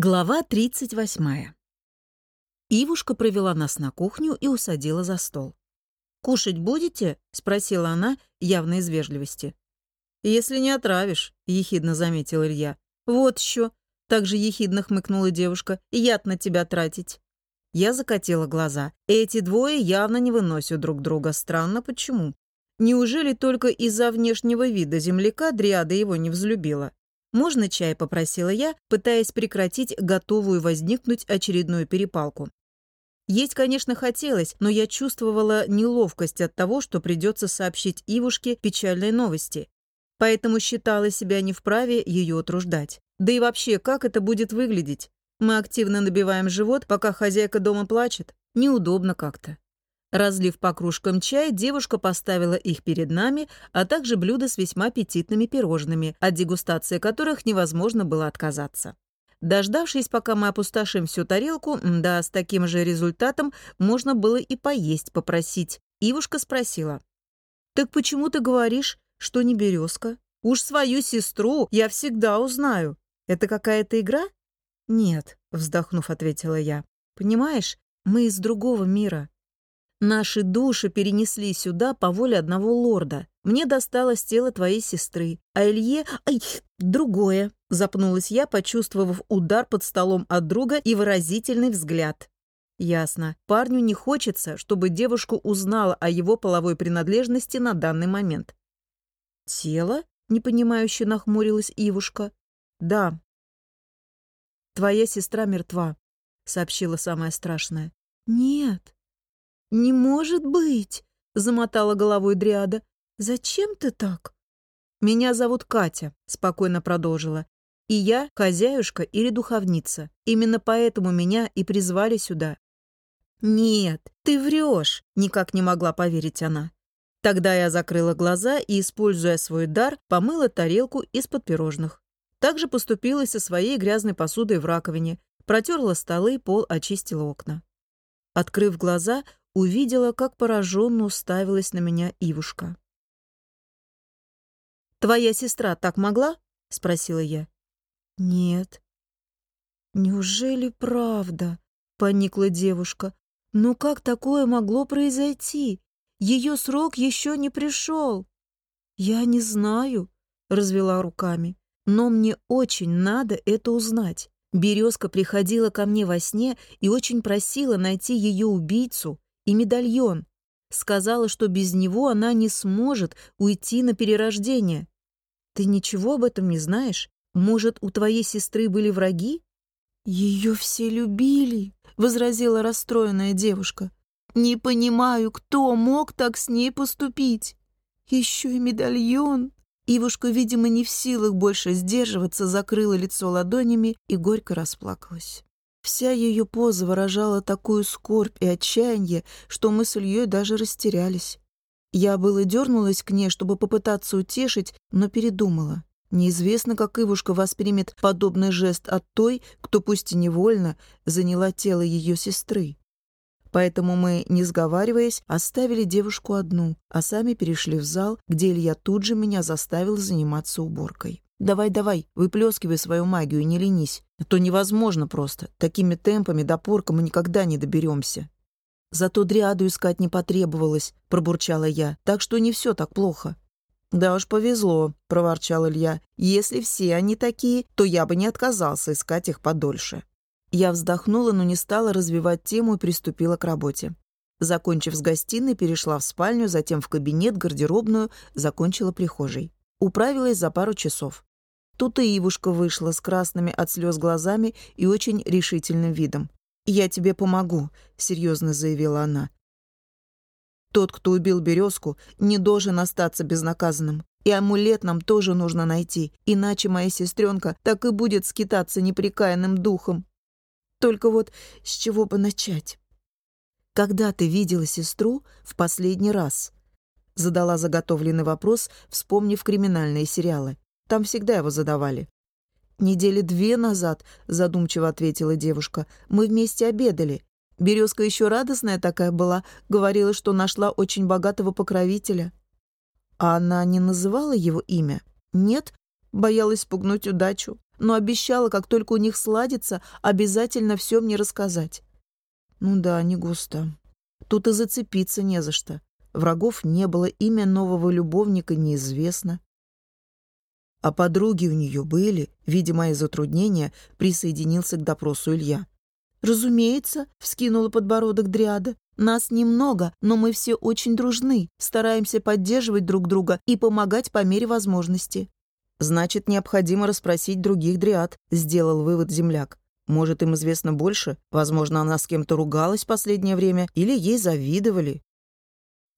Глава 38. Ивушка провела нас на кухню и усадила за стол. «Кушать будете?» — спросила она, явно из вежливости. «Если не отравишь», — ехидно заметил Илья. «Вот еще», — также ехидно хмыкнула девушка, — «яд на тебя тратить». Я закатила глаза. Эти двое явно не выносят друг друга. Странно, почему? Неужели только из-за внешнего вида земляка Дриада его не взлюбила? «Можно чай?» — попросила я, пытаясь прекратить готовую возникнуть очередную перепалку. Есть, конечно, хотелось, но я чувствовала неловкость от того, что придется сообщить Ивушке печальные новости. Поэтому считала себя не вправе ее утруждать. Да и вообще, как это будет выглядеть? Мы активно набиваем живот, пока хозяйка дома плачет. Неудобно как-то. Разлив по кружкам чай, девушка поставила их перед нами, а также блюда с весьма аппетитными пирожными, от дегустации которых невозможно было отказаться. Дождавшись, пока мы опустошим всю тарелку, да, с таким же результатом можно было и поесть попросить. Ивушка спросила. «Так почему ты говоришь, что не березка? Уж свою сестру я всегда узнаю. Это какая-то игра?» «Нет», — вздохнув, ответила я. «Понимаешь, мы из другого мира. Наши души перенесли сюда по воле одного лорда. Мне досталось тело твоей сестры, а Илье... Ай, другое!» Запнулась я, почувствовав удар под столом от друга и выразительный взгляд. Ясно. Парню не хочется, чтобы девушка узнала о его половой принадлежности на данный момент. «Тело?» — непонимающе нахмурилась Ивушка. «Да». «Твоя сестра мертва», — сообщила самое страшное. «Нет», «Не может быть!» — замотала головой Дриада. «Зачем ты так?» «Меня зовут Катя», — спокойно продолжила. «И я хозяюшка или духовница. Именно поэтому меня и призвали сюда». «Нет, ты врешь», — никак не могла поверить она. Тогда я закрыла глаза и, используя свой дар, помыла тарелку из-под пирожных. Также поступила со своей грязной посудой в раковине, протерла столы, пол, очистила окна. Открыв глаза, увидела, как пораженно уставилась на меня Ивушка. «Твоя сестра так могла?» — спросила я. «Нет». «Неужели правда?» — поникла девушка. «Ну как такое могло произойти? Ее срок еще не пришел». «Я не знаю», — развела руками. «Но мне очень надо это узнать. Березка приходила ко мне во сне и очень просила найти ее убийцу и медальон. Сказала, что без него она не сможет уйти на перерождение. Ты ничего об этом не знаешь? Может, у твоей сестры были враги? Ее все любили, возразила расстроенная девушка. Не понимаю, кто мог так с ней поступить. Еще и медальон. Ивушка, видимо, не в силах больше сдерживаться, закрыла лицо ладонями и горько расплакалась. Вся ее поза выражала такую скорбь и отчаяние, что мы с Ильей даже растерялись. Я было дернулась к ней, чтобы попытаться утешить, но передумала. Неизвестно, как Ивушка воспримет подобный жест от той, кто пусть и невольно заняла тело ее сестры. Поэтому мы, не сговариваясь, оставили девушку одну, а сами перешли в зал, где Илья тут же меня заставил заниматься уборкой. Давай, давай, выплескивай свою магию, не ленись. А то невозможно просто. Такими темпами до порка мы никогда не доберемся. Зато дриаду искать не потребовалось, пробурчала я. Так что не все так плохо. Да уж повезло, проворчал Илья. Если все они такие, то я бы не отказался искать их подольше. Я вздохнула, но не стала развивать тему и приступила к работе. Закончив с гостиной, перешла в спальню, затем в кабинет, гардеробную, закончила прихожей. Управилась за пару часов. Тут и Ивушка вышла с красными от слез глазами и очень решительным видом. «Я тебе помогу», — серьезно заявила она. «Тот, кто убил березку, не должен остаться безнаказанным. И амулет нам тоже нужно найти, иначе моя сестренка так и будет скитаться неприкаянным духом. Только вот с чего бы начать?» «Когда ты видела сестру в последний раз?» Задала заготовленный вопрос, вспомнив криминальные сериалы. Там всегда его задавали. «Недели две назад», — задумчиво ответила девушка, — «мы вместе обедали. Березка еще радостная такая была, говорила, что нашла очень богатого покровителя». «А она не называла его имя?» «Нет, боялась спугнуть удачу. но обещала, как только у них сладится, обязательно все мне рассказать. Ну да, не густо. Тут и зацепиться не за что. Врагов не было, имя нового любовника неизвестно. А подруги у нее были, видя мои затруднения, присоединился к допросу Илья. «Разумеется», — вскинула подбородок Дриада. «Нас немного, но мы все очень дружны, стараемся поддерживать друг друга и помогать по мере возможности». «Значит, необходимо расспросить других Дриад», — сделал вывод земляк. «Может, им известно больше? Возможно, она с кем-то ругалась в последнее время или ей завидовали».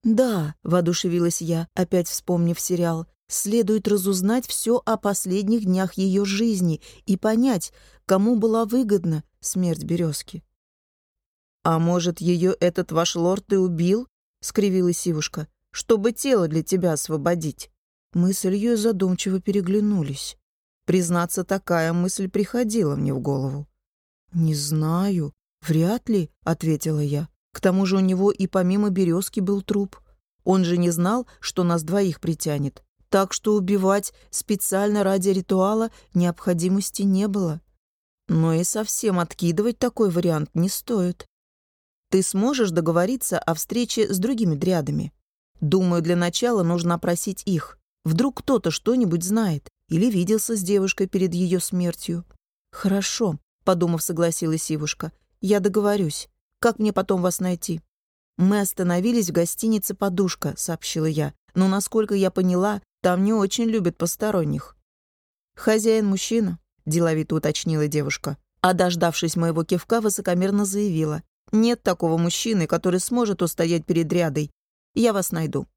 «Да», — воодушевилась я, опять вспомнив сериал, «следует разузнать все о последних днях ее жизни и понять, кому была выгодна смерть березки. «А может, ее этот ваш лорд и убил?» — скривилась Сивушка. «Чтобы тело для тебя освободить». Мы с Ильей задумчиво переглянулись. Признаться, такая мысль приходила мне в голову. «Не знаю. Вряд ли», — ответила я. «К тому же у него и помимо березки был труп. Он же не знал, что нас двоих притянет. Так что убивать специально ради ритуала необходимости не было. Но и совсем откидывать такой вариант не стоит. Ты сможешь договориться о встрече с другими дрядами? Думаю, для начала нужно опросить их. Вдруг кто-то что-нибудь знает или виделся с девушкой перед ее смертью. Хорошо, подумав, согласилась Ивушка. Я договорюсь. Как мне потом вас найти? Мы остановились в гостинице «Подушка», сообщила я. Но, насколько я поняла, там не очень любят посторонних. Хозяин мужчина, — деловито уточнила девушка. А дождавшись моего кивка, высокомерно заявила. «Нет такого мужчины, который сможет устоять перед рядой. Я вас найду».